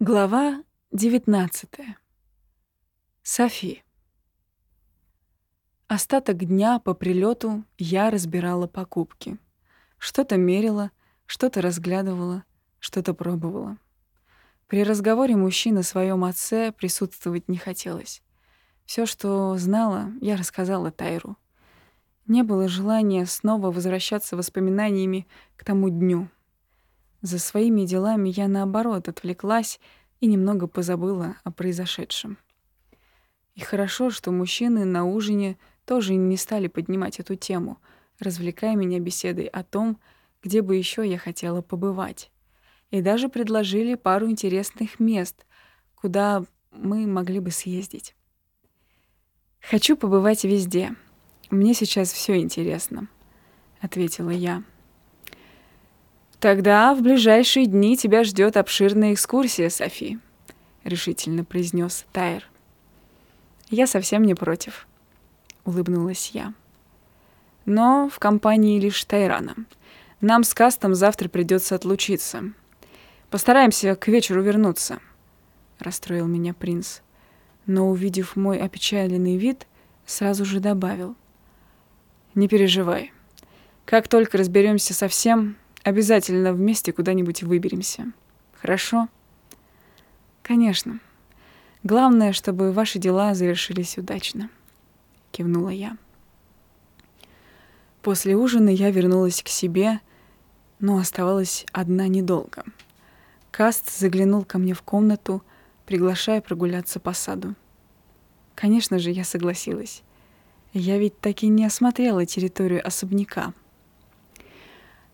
Глава 19. Софи. Остаток дня по прилету я разбирала покупки. Что-то мерила, что-то разглядывала, что-то пробовала. При разговоре мужчин о своем отце присутствовать не хотелось. Все, что знала, я рассказала Тайру. Не было желания снова возвращаться воспоминаниями к тому дню — за своими делами я, наоборот, отвлеклась и немного позабыла о произошедшем. И хорошо, что мужчины на ужине тоже не стали поднимать эту тему, развлекая меня беседой о том, где бы еще я хотела побывать. И даже предложили пару интересных мест, куда мы могли бы съездить. «Хочу побывать везде. Мне сейчас все интересно», — ответила я. «Тогда в ближайшие дни тебя ждет обширная экскурсия, Софи», — решительно произнес Тайр. «Я совсем не против», — улыбнулась я. «Но в компании лишь Тайрана. Нам с Кастом завтра придется отлучиться. Постараемся к вечеру вернуться», — расстроил меня принц. Но, увидев мой опечаленный вид, сразу же добавил. «Не переживай. Как только разберемся со всем, Обязательно вместе куда-нибудь выберемся. Хорошо? Конечно. Главное, чтобы ваши дела завершились удачно. Кивнула я. После ужина я вернулась к себе, но оставалась одна недолго. Каст заглянул ко мне в комнату, приглашая прогуляться по саду. Конечно же, я согласилась. Я ведь так и не осмотрела территорию особняка —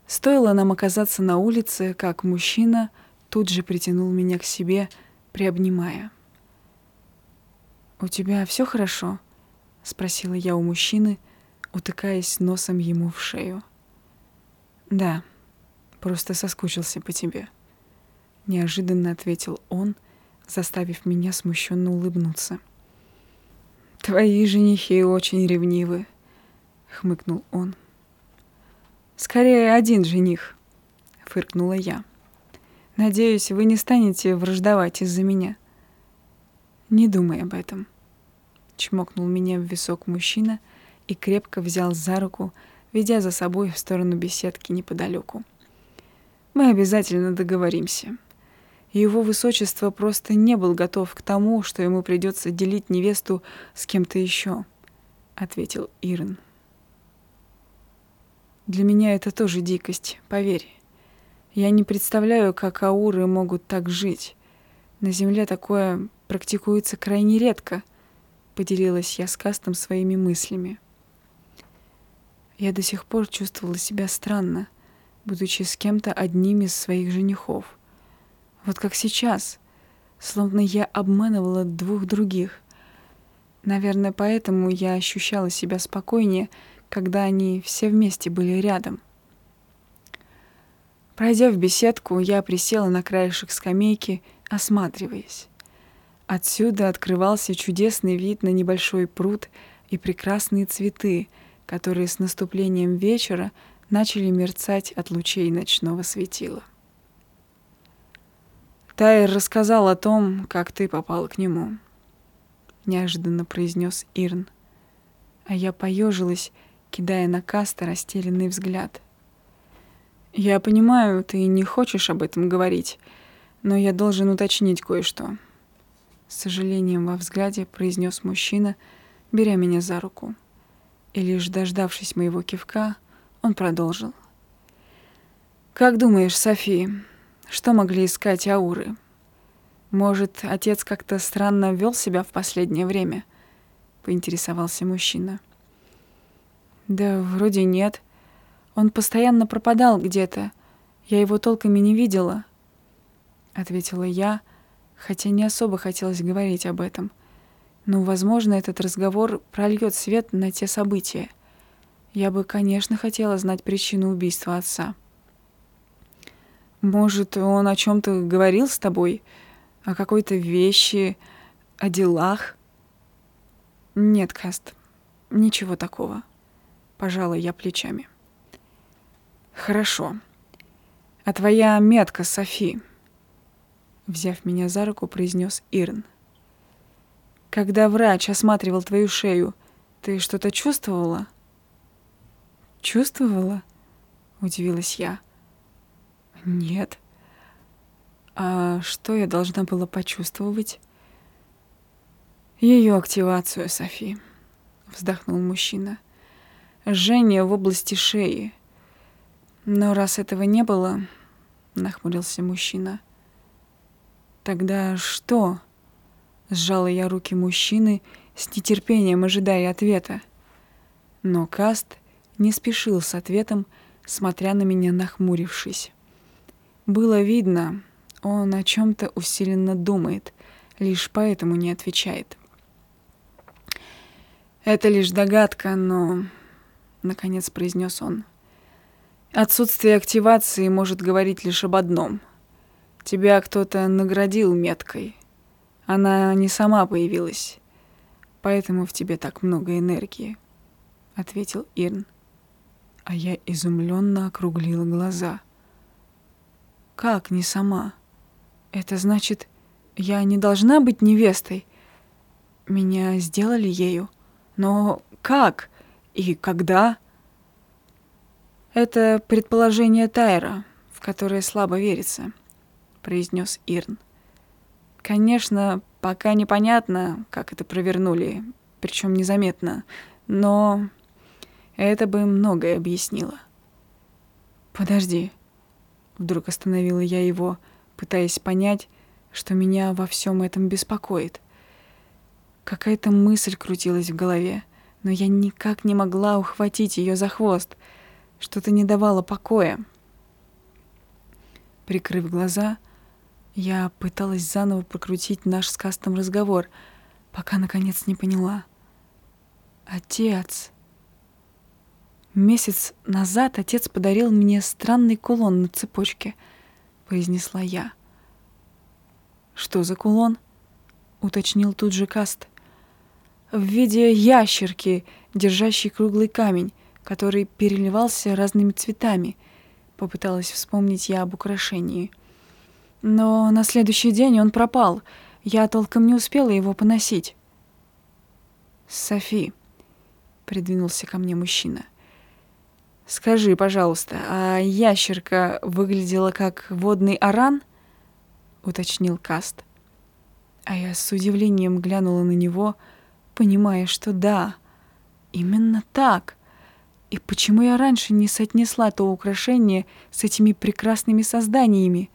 Стоило нам оказаться на улице, как мужчина тут же притянул меня к себе, приобнимая. «У тебя все хорошо?» — спросила я у мужчины, утыкаясь носом ему в шею. «Да, просто соскучился по тебе», — неожиданно ответил он, заставив меня смущенно улыбнуться. «Твои женихи очень ревнивы», — хмыкнул он. Скорее, один жених, фыркнула я. Надеюсь, вы не станете враждовать из-за меня. Не думай об этом. Чмокнул меня в висок мужчина и крепко взял за руку, ведя за собой в сторону беседки неподалеку. Мы обязательно договоримся. Его высочество просто не был готов к тому, что ему придется делить невесту с кем-то еще, ответил Ирн. Для меня это тоже дикость, поверь. Я не представляю, как ауры могут так жить. На Земле такое практикуется крайне редко, поделилась я с Кастом своими мыслями. Я до сих пор чувствовала себя странно, будучи с кем-то одним из своих женихов. Вот как сейчас, словно я обманывала двух других. Наверное, поэтому я ощущала себя спокойнее, когда они все вместе были рядом. Пройдя в беседку, я присела на краешек скамейки, осматриваясь. Отсюда открывался чудесный вид на небольшой пруд и прекрасные цветы, которые с наступлением вечера начали мерцать от лучей ночного светила. Тайр рассказал о том, как ты попал к нему, неожиданно произнес Ирн. А я поежилась кидая на Каста растерянный взгляд. «Я понимаю, ты не хочешь об этом говорить, но я должен уточнить кое-что». С сожалением во взгляде произнес мужчина, беря меня за руку. И лишь дождавшись моего кивка, он продолжил. «Как думаешь, Софи, что могли искать ауры? Может, отец как-то странно вел себя в последнее время?» — поинтересовался мужчина. — да вроде нет. Он постоянно пропадал где-то. Я его толком и не видела, ответила я, хотя не особо хотелось говорить об этом. Но, возможно, этот разговор прольет свет на те события. Я бы, конечно, хотела знать причину убийства отца. Может, он о чем то говорил с тобой? О какой-то вещи, о делах? Нет, Каст, ничего такого. Пожала я плечами. Хорошо. А твоя метка, Софи? взяв меня за руку, произнес Ирн. Когда врач осматривал твою шею, ты что-то чувствовала? Чувствовала? Удивилась я. Нет. А что я должна была почувствовать? Ее активацию, Софи, вздохнул мужчина. Жжение в области шеи. Но раз этого не было, нахмурился мужчина. Тогда что? Сжала я руки мужчины, с нетерпением ожидая ответа. Но Каст не спешил с ответом, смотря на меня нахмурившись. Было видно, он о чем-то усиленно думает, лишь поэтому не отвечает. «Это лишь догадка, но...» — наконец произнес он. «Отсутствие активации может говорить лишь об одном. Тебя кто-то наградил меткой. Она не сама появилась, поэтому в тебе так много энергии», — ответил Ирн. А я изумленно округлила глаза. «Как не сама? Это значит, я не должна быть невестой? Меня сделали ею?» Но как и когда? Это предположение Тайра, в которое слабо верится, произнес Ирн. Конечно, пока непонятно, как это провернули, причем незаметно, но это бы многое объяснило. Подожди. Вдруг остановила я его, пытаясь понять, что меня во всем этом беспокоит. Какая-то мысль крутилась в голове, но я никак не могла ухватить ее за хвост. Что-то не давало покоя. Прикрыв глаза, я пыталась заново прокрутить наш с Кастом разговор, пока наконец не поняла. Отец. Месяц назад отец подарил мне странный кулон на цепочке, произнесла я. Что за кулон? уточнил тут же Каст в виде ящерки, держащей круглый камень, который переливался разными цветами. Попыталась вспомнить я об украшении. Но на следующий день он пропал. Я толком не успела его поносить. «Софи», — придвинулся ко мне мужчина, — «скажи, пожалуйста, а ящерка выглядела как водный аран?» — уточнил Каст. А я с удивлением глянула на него — понимая, что да, именно так. И почему я раньше не соотнесла то украшение с этими прекрасными созданиями?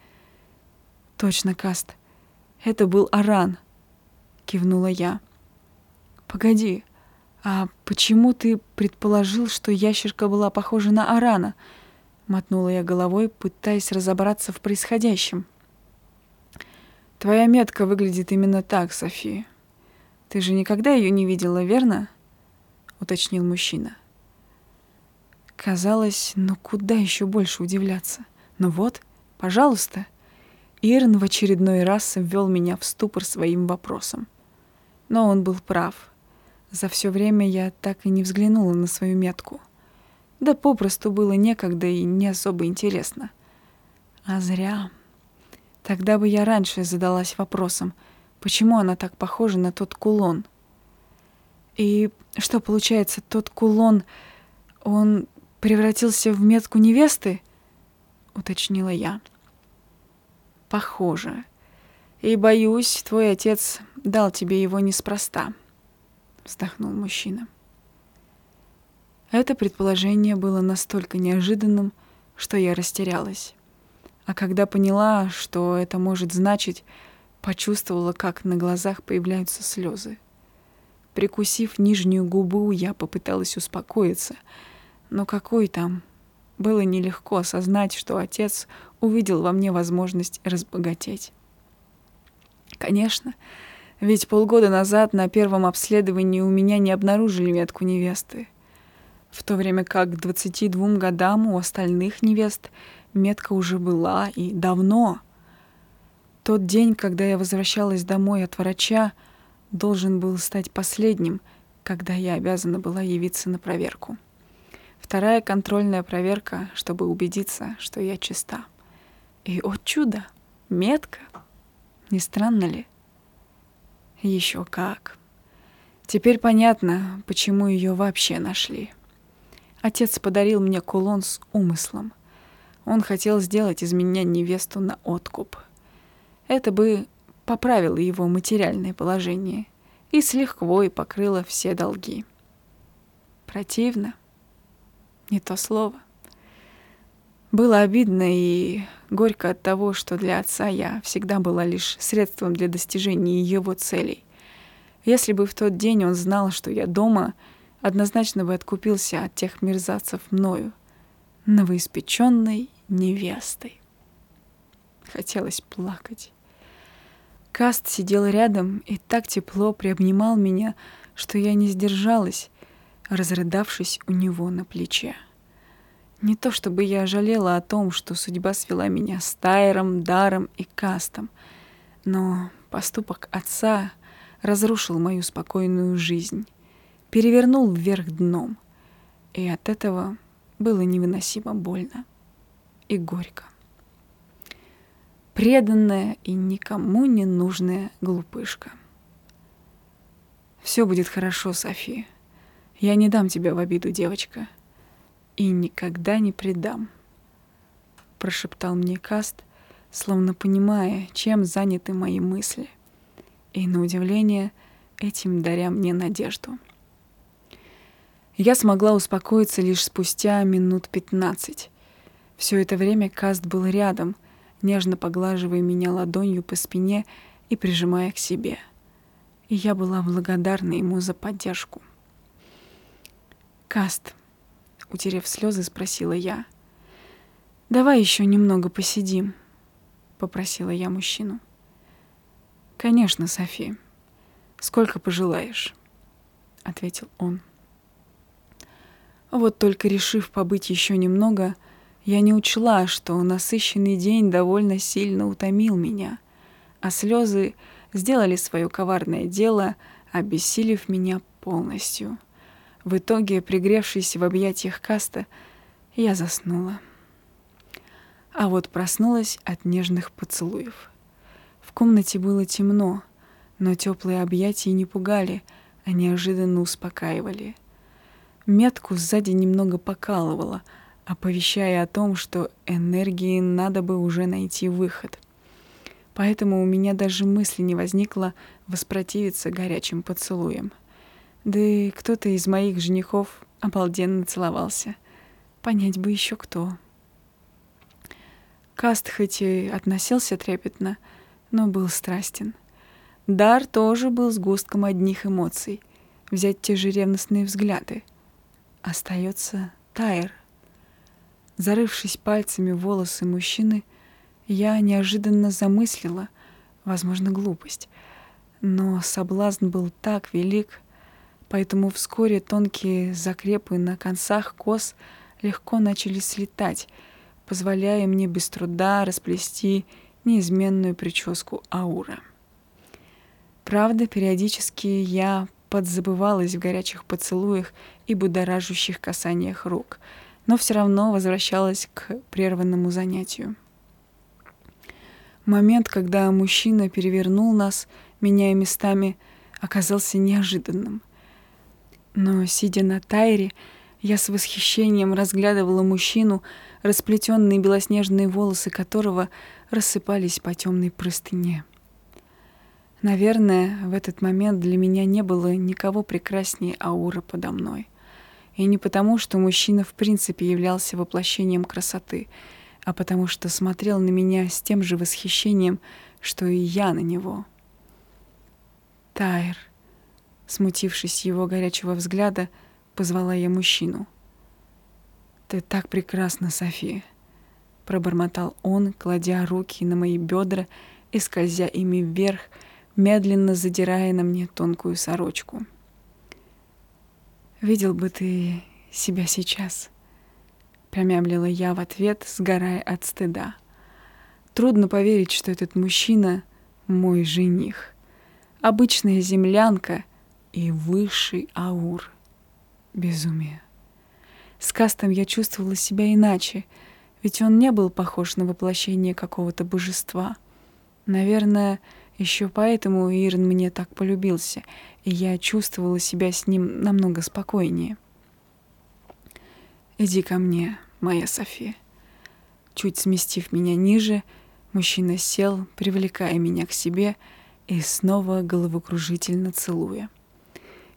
Точно, Каст. Это был Аран, кивнула я. Погоди, а почему ты предположил, что ящерка была похожа на Арана? Мотнула я головой, пытаясь разобраться в происходящем. Твоя метка выглядит именно так, София. Ты же никогда ее не видела, верно? уточнил мужчина. Казалось, ну куда еще больше удивляться? Ну вот, пожалуйста. Ирн в очередной раз ввел меня в ступор своим вопросом. Но он был прав. За все время я так и не взглянула на свою метку. Да попросту было некогда и не особо интересно. А зря. Тогда бы я раньше задалась вопросом — Почему она так похожа на тот кулон? И что получается, тот кулон, он превратился в метку невесты? Уточнила я. Похоже. И боюсь, твой отец дал тебе его неспроста. Вздохнул мужчина. Это предположение было настолько неожиданным, что я растерялась. А когда поняла, что это может значить, Почувствовала, как на глазах появляются слезы. Прикусив нижнюю губу, я попыталась успокоиться. Но какой там? Было нелегко осознать, что отец увидел во мне возможность разбогатеть. Конечно, ведь полгода назад на первом обследовании у меня не обнаружили метку невесты. В то время как к 22 годам у остальных невест метка уже была и давно — тот день, когда я возвращалась домой от врача, должен был стать последним, когда я обязана была явиться на проверку. Вторая контрольная проверка, чтобы убедиться, что я чиста. И, о чудо, метка! Не странно ли? Еще как. Теперь понятно, почему ее вообще нашли. Отец подарил мне кулон с умыслом. Он хотел сделать из меня невесту на откуп. Это бы поправило его материальное положение и с лихвой покрыло все долги. Противно. Не то слово. Было обидно и горько от того, что для отца я всегда была лишь средством для достижения его целей. Если бы в тот день он знал, что я дома, однозначно бы откупился от тех мерзавцев мною, новоиспеченной невестой. Хотелось плакать. Каст сидел рядом и так тепло приобнимал меня, что я не сдержалась, разрыдавшись у него на плече. Не то чтобы я жалела о том, что судьба свела меня с Тайером, Даром и Кастом, но поступок отца разрушил мою спокойную жизнь, перевернул вверх дном, и от этого было невыносимо больно и горько. Преданная и никому не нужная глупышка. Все будет хорошо, София. Я не дам тебя в обиду, девочка — и никогда не предам», — прошептал мне Каст, словно понимая, чем заняты мои мысли, и, на удивление, этим даря мне надежду. Я смогла успокоиться лишь спустя минут пятнадцать. Все это время Каст был рядом, нежно поглаживая меня ладонью по спине и прижимая к себе. И я была благодарна ему за поддержку. «Каст, утерев слезы, спросила я. «Давай еще немного посидим», — попросила я мужчину. «Конечно, Софи. Сколько пожелаешь», — ответил он. Вот только решив побыть еще немного, я не учла, что насыщенный день довольно сильно утомил меня, а слезы сделали свое коварное дело, обессилив меня полностью — в итоге, пригревшись в объятиях Каста, я заснула. А вот проснулась от нежных поцелуев. В комнате было темно, но теплые объятия не пугали, а неожиданно успокаивали. Метку сзади немного покалывала, оповещая о том, что энергии надо бы уже найти выход. Поэтому у меня даже мысли не возникло воспротивиться горячим поцелуям. Да и кто-то из моих женихов обалденно целовался. Понять бы еще кто. Каст хоть и относился трепетно, но был страстен. Дар тоже был сгустком одних эмоций. Взять те же ревностные взгляды. Остается Тайр. Зарывшись пальцами в волосы мужчины, я неожиданно замыслила, возможно, глупость. Но соблазн был так велик, поэтому вскоре тонкие закрепы на концах кос легко начали слетать, позволяя мне без труда расплести неизменную прическу аура. Правда, периодически я подзабывалась в горячих поцелуях и будоражащих касаниях рук, но все равно возвращалась к прерванному занятию. Момент, когда мужчина перевернул нас, меняя местами, оказался неожиданным. Но, сидя на тайре, я с восхищением разглядывала мужчину, расплетенные белоснежные волосы которого рассыпались по темной простыне. Наверное, в этот момент для меня не было никого прекраснее аура подо мной. И не потому, что мужчина в принципе являлся воплощением красоты, а потому что смотрел на меня с тем же восхищением, что и я на него. Тайр, Смутившись его горячего взгляда, позвала я мужчину. «Ты так прекрасна, София!» Пробормотал он, кладя руки на мои бедра и скользя ими вверх, медленно задирая на мне тонкую сорочку. «Видел бы ты себя сейчас!» Промямлила я в ответ, сгорая от стыда. Трудно поверить, что этот мужчина — мой жених. Обычная землянка — и высший аур. Безумие. С Кастом я чувствовала себя иначе, ведь он не был похож на воплощение какого-то божества. Наверное, Еще поэтому Ирн мне так полюбился, и я чувствовала себя с ним намного спокойнее. «Иди ко мне, моя София». Чуть сместив меня ниже, мужчина сел, привлекая меня к себе и снова головокружительно целуя.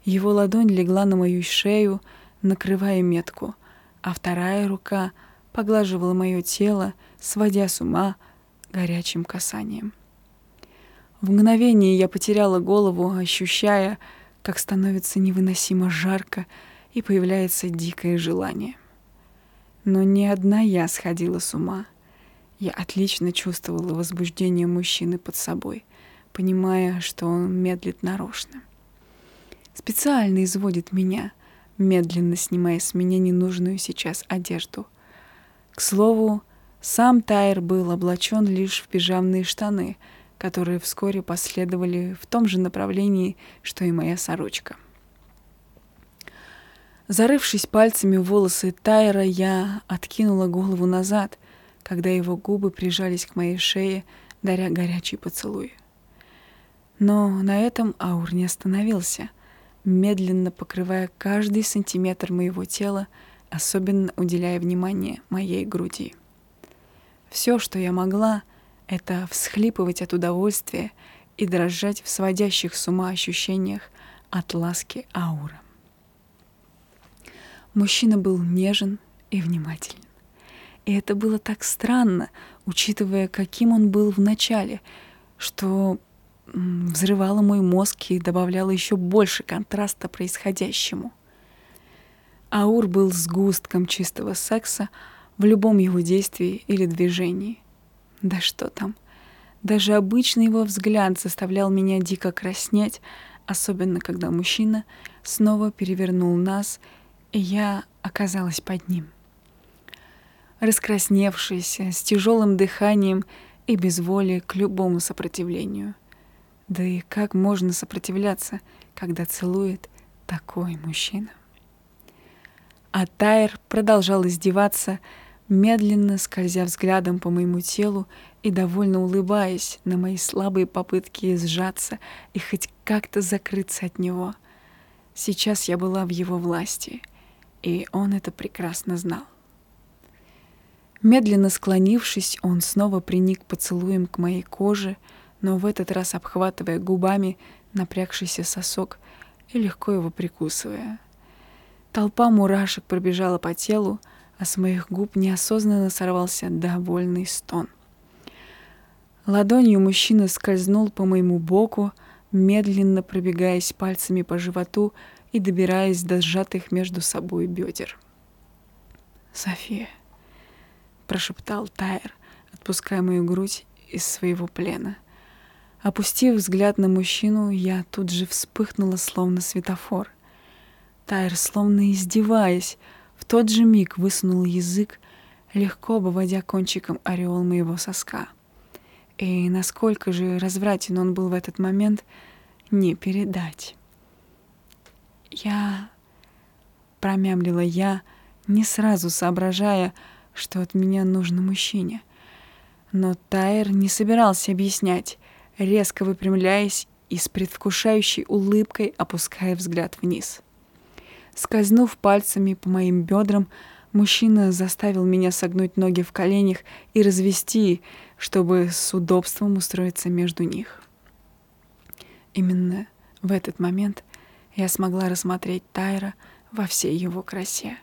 Его ладонь легла на мою шею, накрывая метку, а вторая рука поглаживала мое тело, сводя с ума горячим касанием. В мгновение я потеряла голову, ощущая, как становится невыносимо жарко и появляется дикое желание. Но не одна я сходила с ума. Я отлично чувствовала возбуждение мужчины под собой, понимая, что он медлит нарочно. Специально изводит меня, медленно снимая с меня ненужную сейчас одежду. К слову, сам Тайр был облачен лишь в пижамные штаны, которые вскоре последовали в том же направлении, что и моя сорочка. Зарывшись пальцами в волосы Тайра, я откинула голову назад, когда его губы прижались к моей шее, даря горячий поцелуй. Но на этом Аур не остановился, медленно покрывая каждый сантиметр моего тела, особенно уделяя внимание моей груди. Все, что я могла, это всхлипывать от удовольствия и дрожать в сводящих с ума ощущениях от ласки Аура. Мужчина был нежен и внимателен. И это было так странно, учитывая, каким он был в начале, что взрывало мой мозг и добавляло еще больше контраста происходящему. Аур был сгустком чистого секса в любом его действии или движении. Да что там, даже обычный его взгляд заставлял меня дико краснеть, особенно когда мужчина снова перевернул нас и я оказалась под ним. Раскрасневшаяся, с тяжелым дыханием и без воли к любому сопротивлению. Да и как можно сопротивляться, когда целует такой мужчина? А Тайр продолжал издеваться, медленно скользя взглядом по моему телу и довольно улыбаясь на мои слабые попытки сжаться и хоть как-то закрыться от него. Сейчас я была в его власти — и он это прекрасно знал. Медленно склонившись, он снова приник поцелуем к моей коже, но в этот раз обхватывая губами напрягшийся сосок и легко его прикусывая. Толпа мурашек пробежала по телу, а с моих губ неосознанно сорвался довольный стон. Ладонью мужчина скользнул по моему боку, медленно пробегаясь пальцами по животу и добираясь до сжатых между собой бедер. «София», — прошептал Тайр, отпуская мою грудь из своего плена. Опустив взгляд на мужчину, я тут же вспыхнула, словно светофор. Тайр, словно издеваясь, в тот же миг высунул язык, легко обводя кончиком ореол моего соска. И насколько же развратен он был в этот момент, не передать. «Я...» — промямлила я, не сразу соображая, что от меня нужно мужчине. Но Тайр не собирался объяснять, резко выпрямляясь и с предвкушающей улыбкой опуская взгляд вниз. Скользнув пальцами по моим бедрам, мужчина заставил меня согнуть ноги в коленях и развести, чтобы с удобством устроиться между них. Именно в этот момент я смогла рассмотреть Тайра во всей его красе.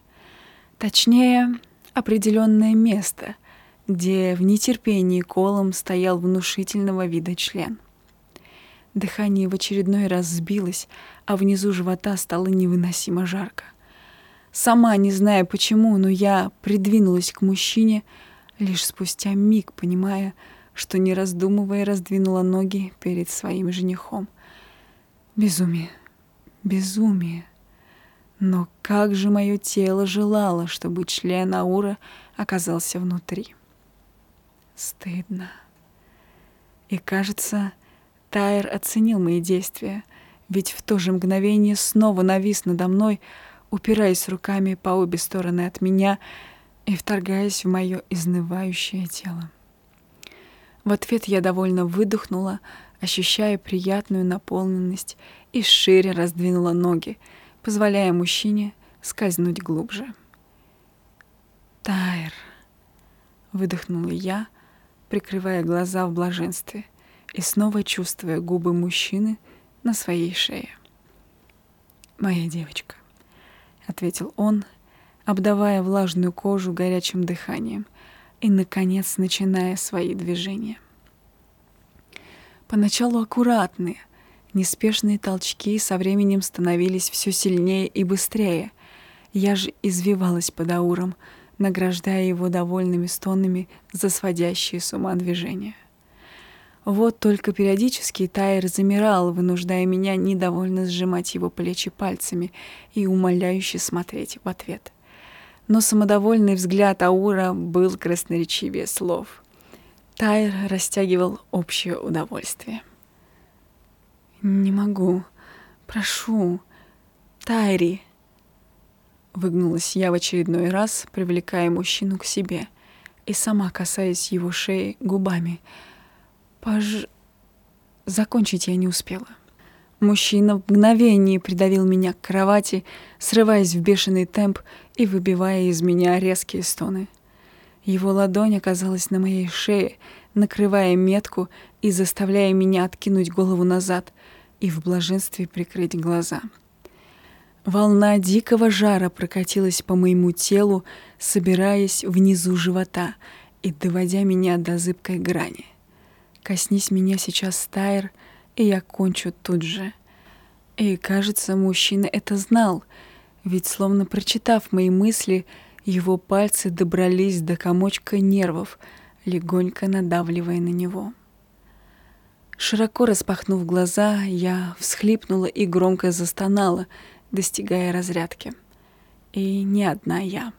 Точнее, определенное место, где в нетерпении колом стоял внушительного вида член. Дыхание в очередной раз сбилось, а внизу живота стало невыносимо жарко. Сама не зная почему, но я придвинулась к мужчине лишь спустя миг, понимая, что не раздумывая раздвинула ноги перед своим женихом. Безумие безумие. Но как же мое тело желало, чтобы член Аура оказался внутри. Стыдно. И кажется, Тайр оценил мои действия, ведь в то же мгновение снова навис надо мной, упираясь руками по обе стороны от меня и вторгаясь в мое изнывающее тело. В ответ я довольно выдохнула, ощущая приятную наполненность и шире раздвинула ноги, позволяя мужчине скользнуть глубже. «Тайр!» — выдохнула я, прикрывая глаза в блаженстве и снова чувствуя губы мужчины на своей шее. «Моя девочка», — ответил он, обдавая влажную кожу горячим дыханием и, наконец, начиная свои движения. Поначалу аккуратные, неспешные толчки со временем становились все сильнее и быстрее. Я же извивалась под ауром, награждая его довольными стонами за сводящие с ума движения. Вот только периодически Тайр замирал, вынуждая меня недовольно сжимать его плечи пальцами и умоляюще смотреть в ответ. Но самодовольный взгляд Аура был красноречивее слов. Тайр растягивал общее удовольствие. «Не могу. Прошу. Тайри!» Выгнулась я в очередной раз, привлекая мужчину к себе, и сама касаясь его шеи губами. Пож... Закончить я не успела. Мужчина в мгновение придавил меня к кровати, срываясь в бешеный темп и выбивая из меня резкие стоны. Его ладонь оказалась на моей шее, накрывая метку и заставляя меня откинуть голову назад и в блаженстве прикрыть глаза. — Волна дикого жара прокатилась по моему телу, собираясь внизу живота и доводя меня до зыбкой грани. Коснись меня сейчас, Тайр, и я кончу тут же. И, кажется, мужчина это знал, ведь, словно прочитав мои мысли, его пальцы добрались до комочка нервов, легонько надавливая на него. Широко распахнув глаза, я всхлипнула и громко застонала — достигая разрядки. И не одна я.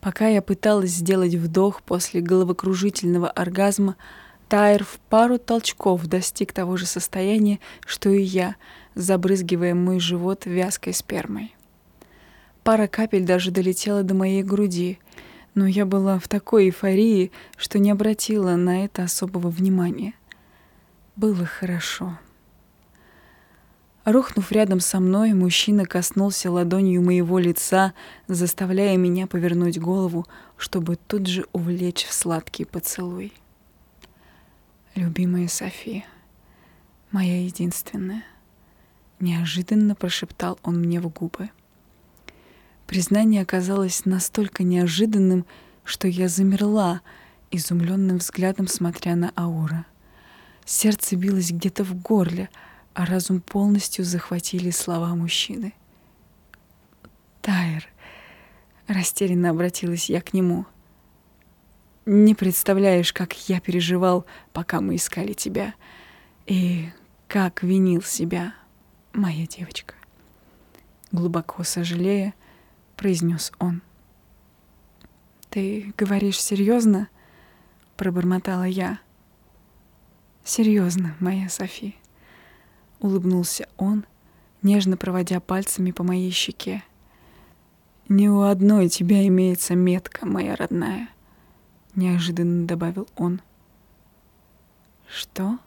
Пока я пыталась сделать вдох после головокружительного оргазма, Тайр в пару толчков достиг того же состояния, что и я, забрызгивая мой живот вязкой спермой. Пара капель даже долетела до моей груди, но я была в такой эйфории, что не обратила на это особого внимания. Было хорошо. Рухнув рядом со мной, мужчина коснулся ладонью моего лица, заставляя меня повернуть голову, чтобы тут же увлечь в сладкий поцелуй. «Любимая София, моя единственная», — неожиданно прошептал он мне в губы. Признание оказалось настолько неожиданным, что я замерла, изумленным взглядом смотря на Аура. Сердце билось где-то в горле — а разум полностью захватили слова мужчины. «Тайр», — растерянно обратилась я к нему, — «не представляешь, как я переживал, пока мы искали тебя, и как винил себя, моя девочка». Глубоко сожалея, произнес он. «Ты говоришь серьезно?» — пробормотала я. «Серьезно, моя София улыбнулся он, нежно проводя пальцами по моей щеке. «Не у одной тебя имеется метка, моя родная», — неожиданно добавил он. «Что?»